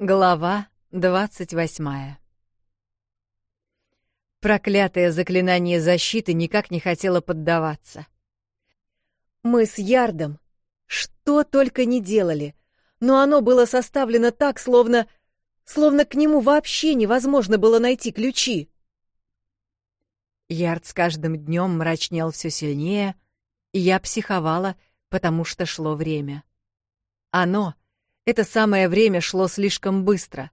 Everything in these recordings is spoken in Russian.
Глава двадцать восьмая. Проклятое заклинание защиты никак не хотело поддаваться. Мы с Ярдом что только не делали, но оно было составлено так, словно... словно к нему вообще невозможно было найти ключи. Ярд с каждым днем мрачнел все сильнее, и я психовала, потому что шло время. Оно это самое время шло слишком быстро.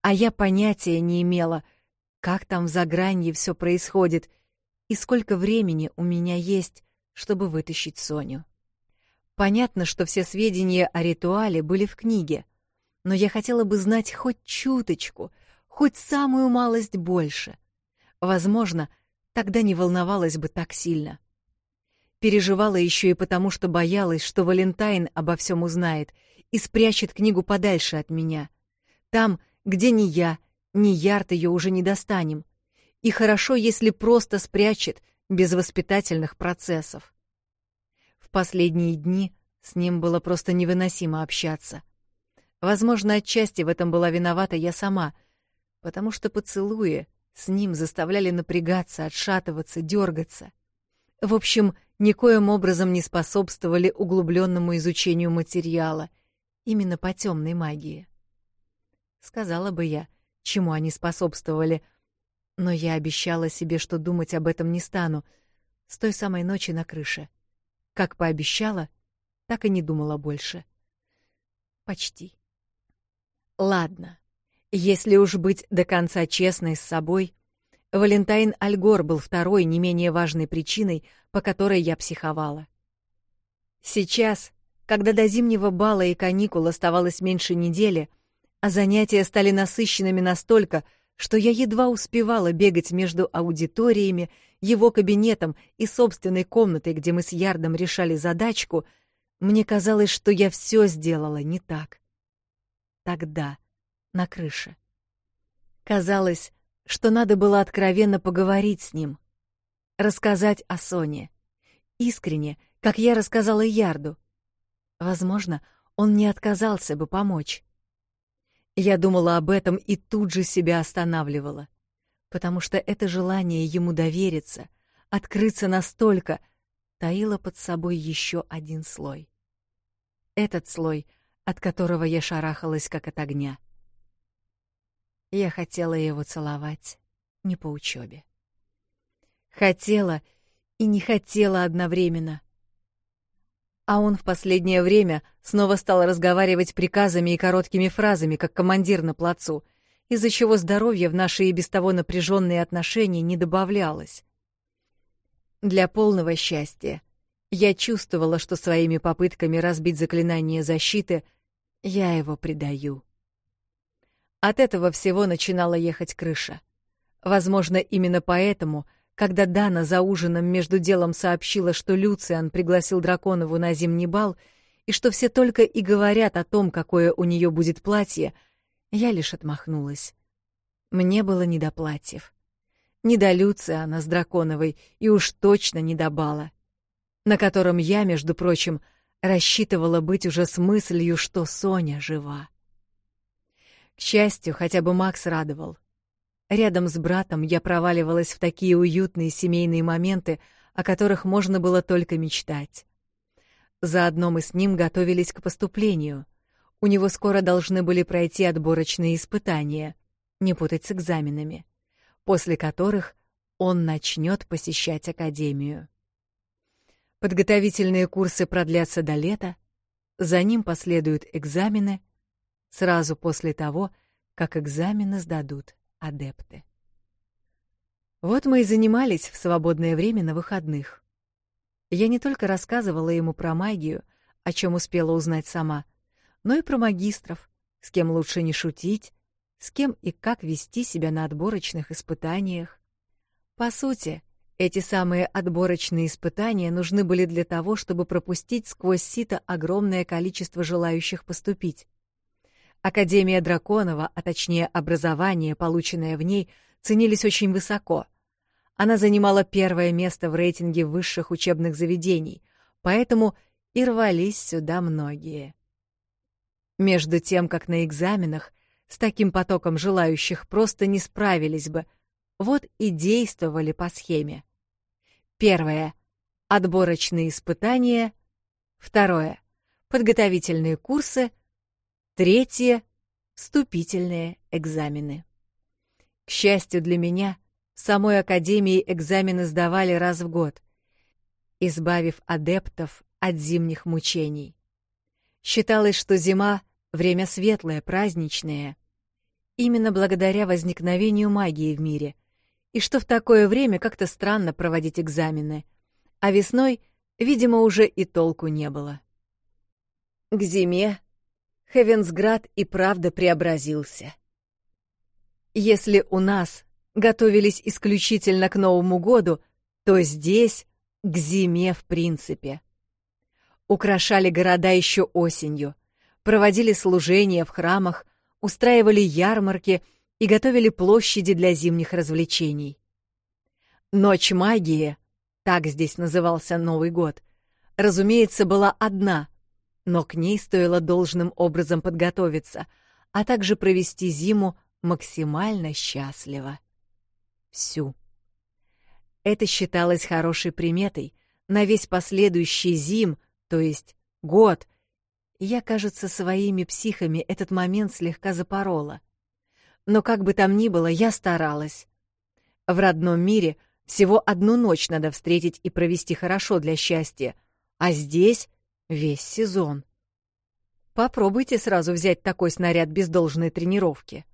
А я понятия не имела, как там в загранье все происходит и сколько времени у меня есть, чтобы вытащить Соню. Понятно, что все сведения о ритуале были в книге, но я хотела бы знать хоть чуточку, хоть самую малость больше. Возможно, тогда не волновалась бы так сильно. Переживала еще и потому, что боялась, что Валентайн обо всем узнает — и спрячет книгу подальше от меня. Там, где ни я, ни Ярт ее уже не достанем. И хорошо, если просто спрячет, без воспитательных процессов. В последние дни с ним было просто невыносимо общаться. Возможно, отчасти в этом была виновата я сама, потому что поцелуи с ним заставляли напрягаться, отшатываться, дергаться. В общем, никоим образом не способствовали углубленному изучению материала — именно по темной магии. Сказала бы я, чему они способствовали, но я обещала себе, что думать об этом не стану, с той самой ночи на крыше. Как пообещала, так и не думала больше. Почти. Ладно, если уж быть до конца честной с собой, Валентайн Альгор был второй не менее важной причиной, по которой я психовала. Сейчас когда до зимнего бала и каникул оставалось меньше недели, а занятия стали насыщенными настолько, что я едва успевала бегать между аудиториями, его кабинетом и собственной комнатой, где мы с Ярдом решали задачку, мне казалось, что я все сделала не так. Тогда, на крыше. Казалось, что надо было откровенно поговорить с ним, рассказать о Соне. Искренне, как я рассказала Ярду, Возможно, он не отказался бы помочь. Я думала об этом и тут же себя останавливала, потому что это желание ему довериться, открыться настолько, таило под собой еще один слой. Этот слой, от которого я шарахалась как от огня. Я хотела его целовать, не по учебе. Хотела и не хотела одновременно — а он в последнее время снова стал разговаривать приказами и короткими фразами, как командир на плацу, из-за чего здоровья в наши и без того напряженные отношения не добавлялось. Для полного счастья я чувствовала, что своими попытками разбить заклинание защиты я его предаю. От этого всего начинала ехать крыша. Возможно, именно поэтому — Когда Дана за ужином между делом сообщила, что Люциан пригласил Драконову на зимний бал и что все только и говорят о том, какое у нее будет платье, я лишь отмахнулась. Мне было не до платьев. Не до Люциана с Драконовой и уж точно не до бала, на котором я, между прочим, рассчитывала быть уже с мыслью, что Соня жива. К счастью, хотя бы Макс радовал. Рядом с братом я проваливалась в такие уютные семейные моменты, о которых можно было только мечтать. Заодно мы с ним готовились к поступлению. У него скоро должны были пройти отборочные испытания, не путать с экзаменами, после которых он начнет посещать академию. Подготовительные курсы продлятся до лета, за ним последуют экзамены сразу после того, как экзамены сдадут адепты. Вот мы и занимались в свободное время на выходных. Я не только рассказывала ему про магию, о чем успела узнать сама, но и про магистров, с кем лучше не шутить, с кем и как вести себя на отборочных испытаниях. По сути, эти самые отборочные испытания нужны были для того, чтобы пропустить сквозь сито огромное количество желающих поступить. Академия Драконова, а точнее образование, полученное в ней, ценились очень высоко. Она занимала первое место в рейтинге высших учебных заведений, поэтому и рвались сюда многие. Между тем, как на экзаменах, с таким потоком желающих просто не справились бы, вот и действовали по схеме. Первое — отборочные испытания. Второе — подготовительные курсы — Третье — вступительные экзамены. К счастью для меня, в самой Академии экзамены сдавали раз в год, избавив адептов от зимних мучений. Считалось, что зима — время светлое, праздничное. Именно благодаря возникновению магии в мире. И что в такое время как-то странно проводить экзамены. А весной, видимо, уже и толку не было. К зиме Хевенсград и правда преобразился. Если у нас готовились исключительно к Новому году, то здесь — к зиме в принципе. Украшали города еще осенью, проводили служения в храмах, устраивали ярмарки и готовили площади для зимних развлечений. Ночь магии, так здесь назывался Новый год, разумеется, была одна, но к ней стоило должным образом подготовиться, а также провести зиму максимально счастливо. Всю. Это считалось хорошей приметой на весь последующий зим — то есть год. Я, кажется, своими психами этот момент слегка запорола. Но как бы там ни было, я старалась. В родном мире всего одну ночь надо встретить и провести хорошо для счастья, а здесь Весь сезон. Попробуйте сразу взять такой снаряд без должной тренировки.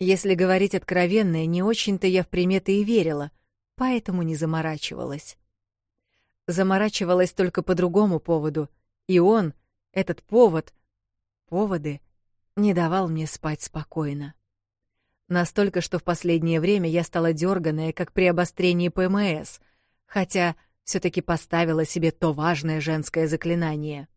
Если говорить откровенно, не очень-то я в приметы и верила, поэтому не заморачивалась. Заморачивалась только по другому поводу, и он, этот повод, поводы, не давал мне спать спокойно. Настолько, что в последнее время я стала дерганая, как при обострении ПМС, хотя все-таки поставила себе то важное женское заклинание.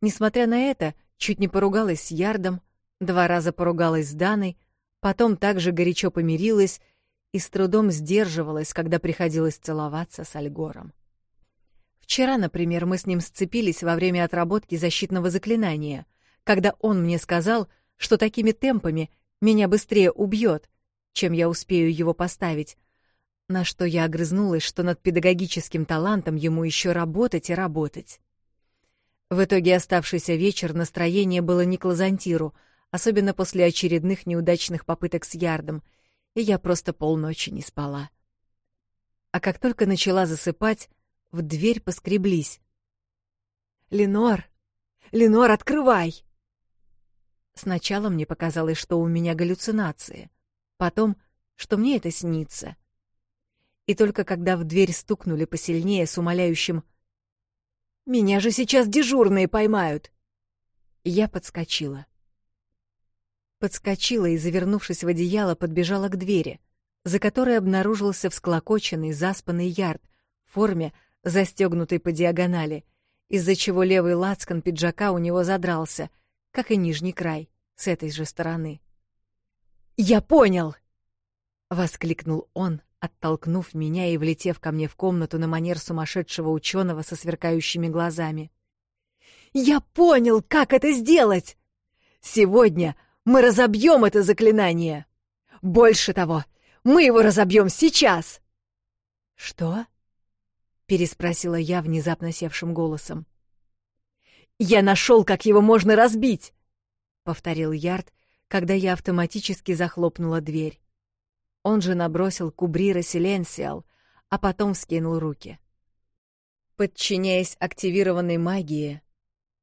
Несмотря на это, чуть не поругалась с Ярдом, два раза поругалась с Даной, потом также горячо помирилась и с трудом сдерживалась, когда приходилось целоваться с Альгором. Вчера, например, мы с ним сцепились во время отработки защитного заклинания, когда он мне сказал, что такими темпами меня быстрее убьет, чем я успею его поставить, на что я огрызнулась, что над педагогическим талантом ему еще работать и работать. В итоге оставшийся вечер настроение было не к лазантиру, особенно после очередных неудачных попыток с ярдом, и я просто полночи не спала. А как только начала засыпать, в дверь поскреблись. «Ленор! Ленор, открывай!» Сначала мне показалось, что у меня галлюцинации, потом, что мне это снится — и только когда в дверь стукнули посильнее с умоляющим «Меня же сейчас дежурные поймают!» Я подскочила. Подскочила и, завернувшись в одеяло, подбежала к двери, за которой обнаружился всклокоченный, заспанный ярд в форме, застегнутый по диагонали, из-за чего левый лацкан пиджака у него задрался, как и нижний край, с этой же стороны. «Я понял!» — воскликнул он, оттолкнув меня и влетев ко мне в комнату на манер сумасшедшего ученого со сверкающими глазами. «Я понял, как это сделать! Сегодня мы разобьем это заклинание! Больше того, мы его разобьем сейчас!» «Что?» — переспросила я внезапно севшим голосом. «Я нашел, как его можно разбить!» — повторил Ярд, когда я автоматически захлопнула дверь. Он же набросил кубрира Силенсиал, а потом скинул руки. Подчиняясь активированной магии,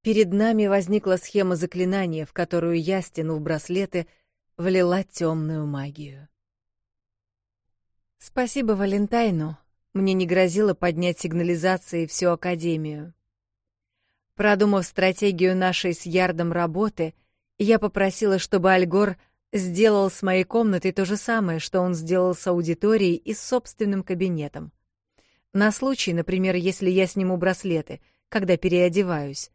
перед нами возникла схема заклинания, в которую я, стянув браслеты, влила темную магию. Спасибо Валентайну, мне не грозило поднять сигнализации всю Академию. Продумав стратегию нашей с Ярдом работы, я попросила, чтобы Альгор — сделал с моей комнатой то же самое, что он сделал с аудиторией и с собственным кабинетом. На случай, например, если я сниму браслеты, когда переодеваюсь.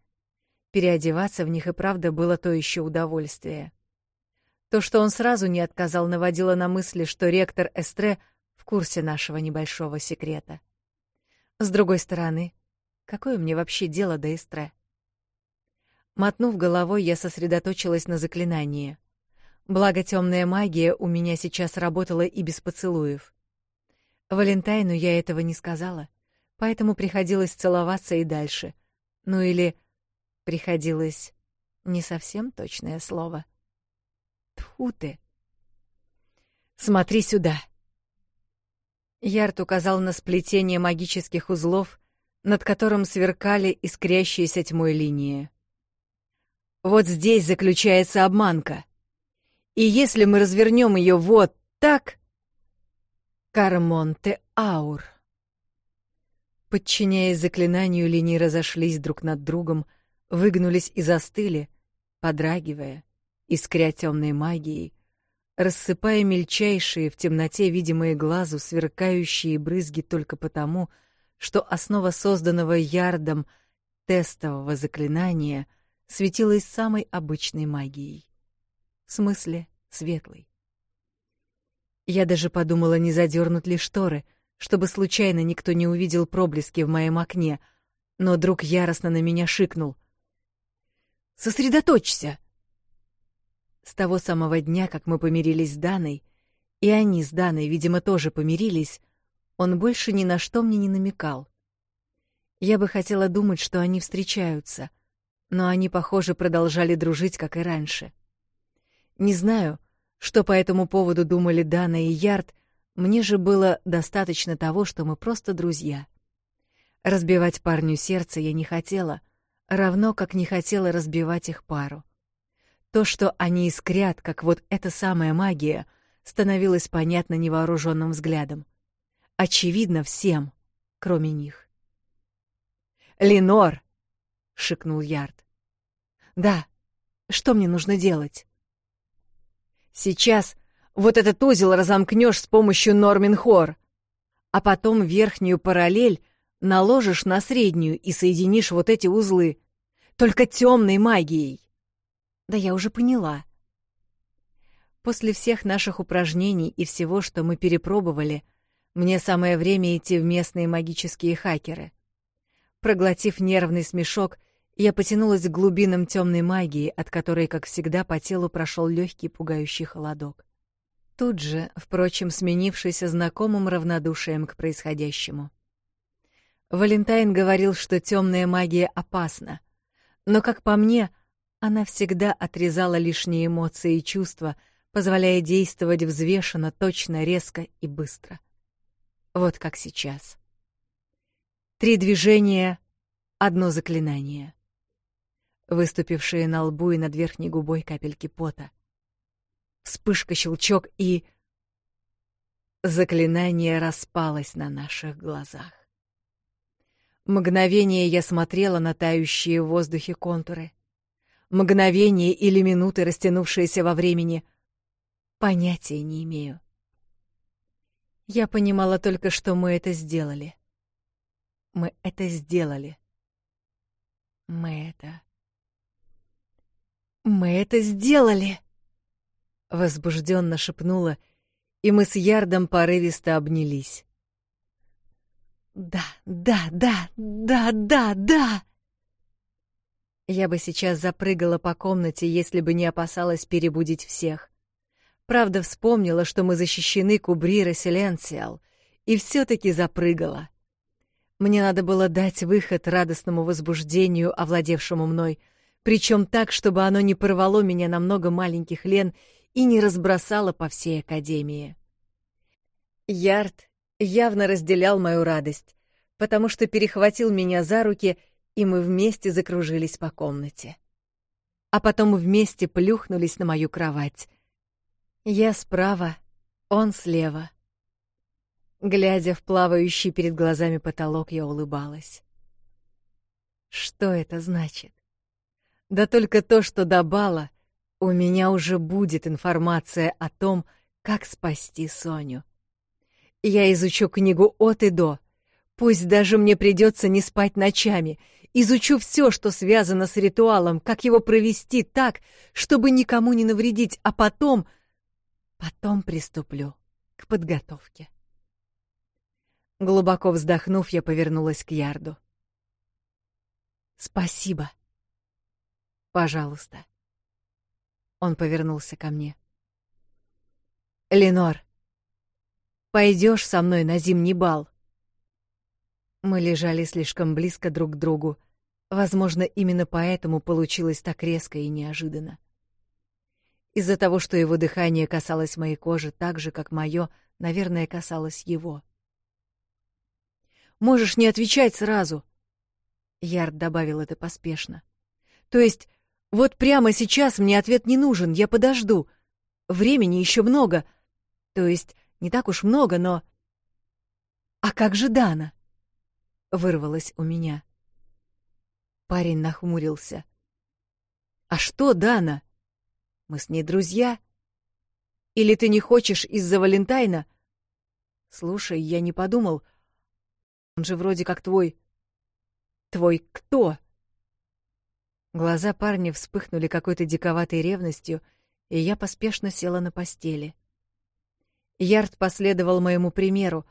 Переодеваться в них и правда было то еще удовольствие. То, что он сразу не отказал, наводило на мысли, что ректор Эстре в курсе нашего небольшого секрета. С другой стороны, какое мне вообще дело до Эстре? Мотнув головой, я сосредоточилась на заклинании — Благотемная магия у меня сейчас работала и без поцелуев. Валентайну я этого не сказала, поэтому приходилось целоваться и дальше. Ну или приходилось не совсем точное слово. Тьфу ты! Смотри сюда! Ярд указал на сплетение магических узлов, над которым сверкали искрящиеся тьмой линии. «Вот здесь заключается обманка!» И если мы развернем ее вот так... Кармонте Аур. Подчиняясь заклинанию, линии разошлись друг над другом, выгнулись и застыли, подрагивая, искря темной магией, рассыпая мельчайшие в темноте видимые глазу сверкающие брызги только потому, что основа созданного ярдом тестового заклинания светилась самой обычной магией. В смысле, светлый. Я даже подумала, не задернут ли шторы, чтобы случайно никто не увидел проблески в моем окне, но друг яростно на меня шикнул. «Сосредоточься!» С того самого дня, как мы помирились с Даной, и они с Даной, видимо, тоже помирились, он больше ни на что мне не намекал. Я бы хотела думать, что они встречаются, но они, похоже, продолжали дружить, как и раньше. Не знаю, что по этому поводу думали Дана и Ярд, мне же было достаточно того, что мы просто друзья. Разбивать парню сердце я не хотела, равно как не хотела разбивать их пару. То, что они искрят, как вот эта самая магия, становилось понятно невооруженным взглядом. Очевидно всем, кроме них. «Ленор!» — шикнул Ярд. «Да, что мне нужно делать?» Сейчас вот этот узел разомкнешь с помощью Норминхор, а потом верхнюю параллель наложишь на среднюю и соединишь вот эти узлы, только темной магией. Да я уже поняла. После всех наших упражнений и всего, что мы перепробовали, мне самое время идти в местные магические хакеры. Проглотив нервный смешок, я потянулась к глубинам темной магии, от которой, как всегда, по телу прошел легкий пугающий холодок. Тут же, впрочем, сменившийся знакомым равнодушием к происходящему. Валентайн говорил, что темная магия опасна, но, как по мне, она всегда отрезала лишние эмоции и чувства, позволяя действовать взвешенно, точно, резко и быстро. Вот как сейчас. Три движения, одно заклинание — выступившие на лбу и над верхней губой капельки пота. Вспышка, щелчок и... Заклинание распалось на наших глазах. Мгновение я смотрела на тающие в воздухе контуры. Мгновение или минуты, растянувшиеся во времени, понятия не имею. Я понимала только, что мы это сделали. Мы это сделали. Мы это «Мы это сделали!» Возбужденно шепнула, и мы с Ярдом порывисто обнялись. «Да, да, да, да, да, да!» Я бы сейчас запрыгала по комнате, если бы не опасалась перебудить всех. Правда, вспомнила, что мы защищены Кубрира Селенциал, и все таки запрыгала. Мне надо было дать выход радостному возбуждению, овладевшему мной — причем так, чтобы оно не порвало меня на много маленьких лен и не разбросало по всей академии. Ярд явно разделял мою радость, потому что перехватил меня за руки, и мы вместе закружились по комнате. А потом вместе плюхнулись на мою кровать. Я справа, он слева. Глядя в плавающий перед глазами потолок, я улыбалась. Что это значит? Да только то, что до бала, у меня уже будет информация о том, как спасти Соню. Я изучу книгу от и до. Пусть даже мне придется не спать ночами. Изучу все, что связано с ритуалом, как его провести так, чтобы никому не навредить, а потом... Потом приступлю к подготовке. Глубоко вздохнув, я повернулась к Ярду. «Спасибо», Пожалуйста. Он повернулся ко мне. Ленор, пойдешь со мной на зимний бал? Мы лежали слишком близко друг к другу. Возможно, именно поэтому получилось так резко и неожиданно. Из-за того, что его дыхание касалось моей кожи так же, как мое, наверное, касалось его. Можешь не отвечать сразу. Ярд добавил это поспешно. То есть вот прямо сейчас мне ответ не нужен, я подожду. Времени еще много. То есть не так уж много, но... «А как же Дана?» — вырвалось у меня. Парень нахмурился. «А что Дана? Мы с ней друзья? Или ты не хочешь из-за Валентайна? Слушай, я не подумал. Он же вроде как твой... Твой кто?» Глаза парня вспыхнули какой-то диковатой ревностью, и я поспешно села на постели. Ярд последовал моему примеру,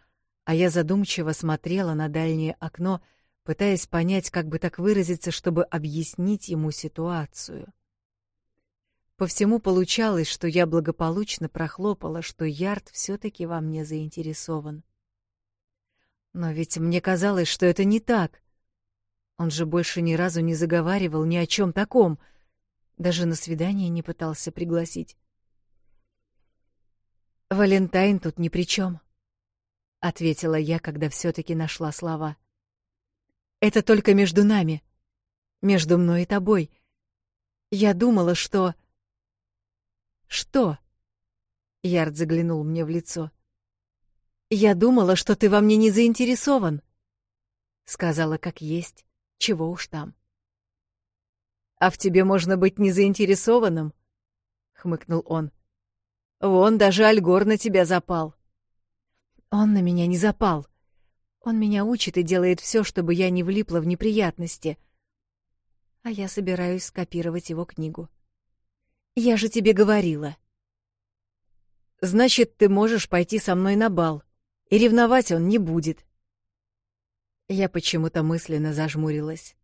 а я задумчиво смотрела на дальнее окно, пытаясь понять, как бы так выразиться, чтобы объяснить ему ситуацию. По всему получалось, что я благополучно прохлопала, что Ярд все таки во мне заинтересован. Но ведь мне казалось, что это не так. Он же больше ни разу не заговаривал ни о чем таком. Даже на свидание не пытался пригласить. «Валентайн тут ни при чем», — ответила я, когда все таки нашла слова. «Это только между нами. Между мной и тобой. Я думала, что...» «Что?» — Ярд заглянул мне в лицо. «Я думала, что ты во мне не заинтересован», — сказала как есть чего уж там. «А в тебе можно быть незаинтересованным», — хмыкнул он. «Вон даже Альгор на тебя запал». «Он на меня не запал. Он меня учит и делает все, чтобы я не влипла в неприятности. А я собираюсь скопировать его книгу. Я же тебе говорила». «Значит, ты можешь пойти со мной на бал, и ревновать он не будет», я почему-то мысленно зажмурилась.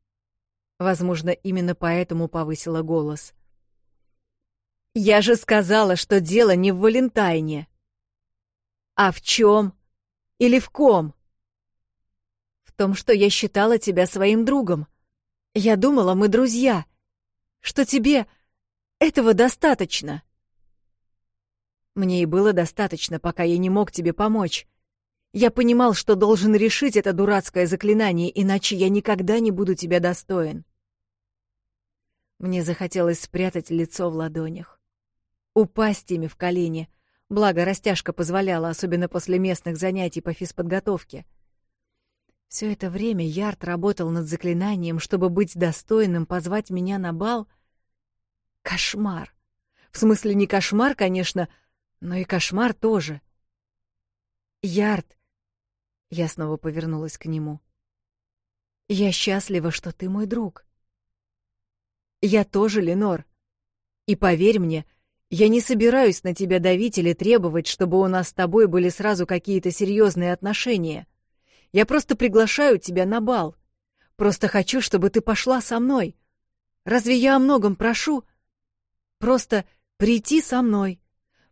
Возможно, именно поэтому повысила голос. «Я же сказала, что дело не в Валентайне!» «А в чем? Или в ком?» «В том, что я считала тебя своим другом. Я думала, мы друзья. Что тебе этого достаточно?» «Мне и было достаточно, пока я не мог тебе помочь. Я понимал, что должен решить это дурацкое заклинание, иначе я никогда не буду тебя достоин. Мне захотелось спрятать лицо в ладонях. Упасть ими в колени, благо растяжка позволяла, особенно после местных занятий по физподготовке. Все это время Ярд работал над заклинанием, чтобы быть достойным позвать меня на бал. Кошмар! В смысле, не кошмар, конечно, но и кошмар тоже. Ярд я снова повернулась к нему. Я счастлива, что ты мой друг. Я тоже, Ленор. И поверь мне, я не собираюсь на тебя давить или требовать, чтобы у нас с тобой были сразу какие-то серьезные отношения. Я просто приглашаю тебя на бал. Просто хочу, чтобы ты пошла со мной. Разве я о многом прошу? Просто прийти со мной.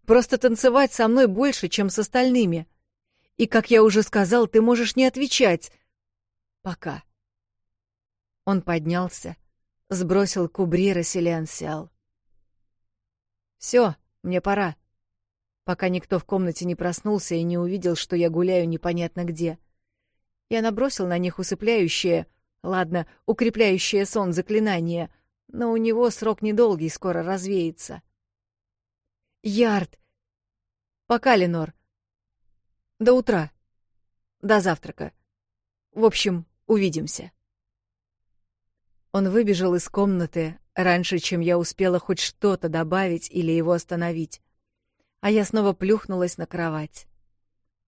Просто танцевать со мной больше, чем с остальными и, как я уже сказал, ты можешь не отвечать. Пока. Он поднялся, сбросил кубри Расселиансиал. Все, мне пора. Пока никто в комнате не проснулся и не увидел, что я гуляю непонятно где. Я набросил на них усыпляющее, ладно, укрепляющее сон заклинание, но у него срок недолгий, скоро развеется. Ярд! Пока, Ленор! — до утра. До завтрака. В общем, увидимся. Он выбежал из комнаты раньше, чем я успела хоть что-то добавить или его остановить. А я снова плюхнулась на кровать.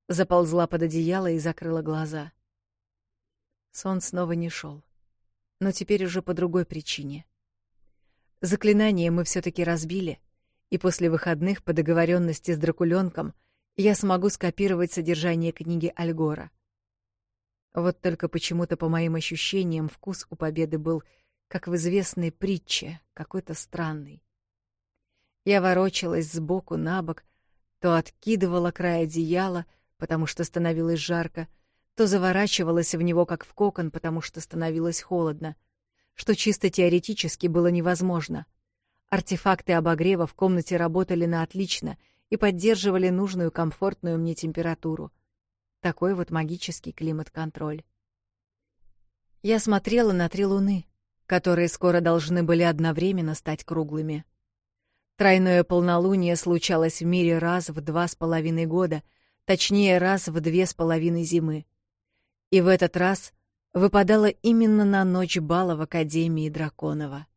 Заползла под одеяло и закрыла глаза. Сон снова не шел. Но теперь уже по другой причине. Заклинание мы все таки разбили, и после выходных по договоренности с Дракуленком — я смогу скопировать содержание книги Альгора. Вот только почему-то по моим ощущениям вкус у победы был как в известной притче, какой-то странный. Я ворочалась сбоку на бок, то откидывала край одеяла, потому что становилось жарко, то заворачивалась в него как в кокон, потому что становилось холодно, что чисто теоретически было невозможно. Артефакты обогрева в комнате работали на отлично и поддерживали нужную комфортную мне температуру. Такой вот магический климат-контроль. Я смотрела на три луны, которые скоро должны были одновременно стать круглыми. Тройное полнолуние случалось в мире раз в два с половиной года, точнее, раз в две с половиной зимы. И в этот раз выпадало именно на ночь бала в Академии Драконова.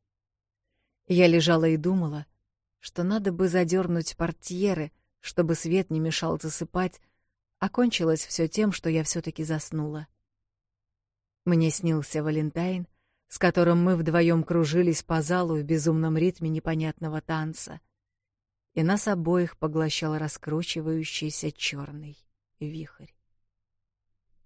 Я лежала и думала — что надо бы задернуть портьеры, чтобы свет не мешал засыпать, окончилось все тем, что я все таки заснула. Мне снился Валентайн, с которым мы вдвоем кружились по залу в безумном ритме непонятного танца. И нас обоих поглощал раскручивающийся черный вихрь.